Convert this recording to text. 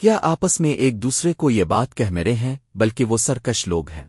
کیا آپس میں ایک دوسرے کو یہ بات کہہ مرے ہیں بلکہ وہ سرکش لوگ ہیں؟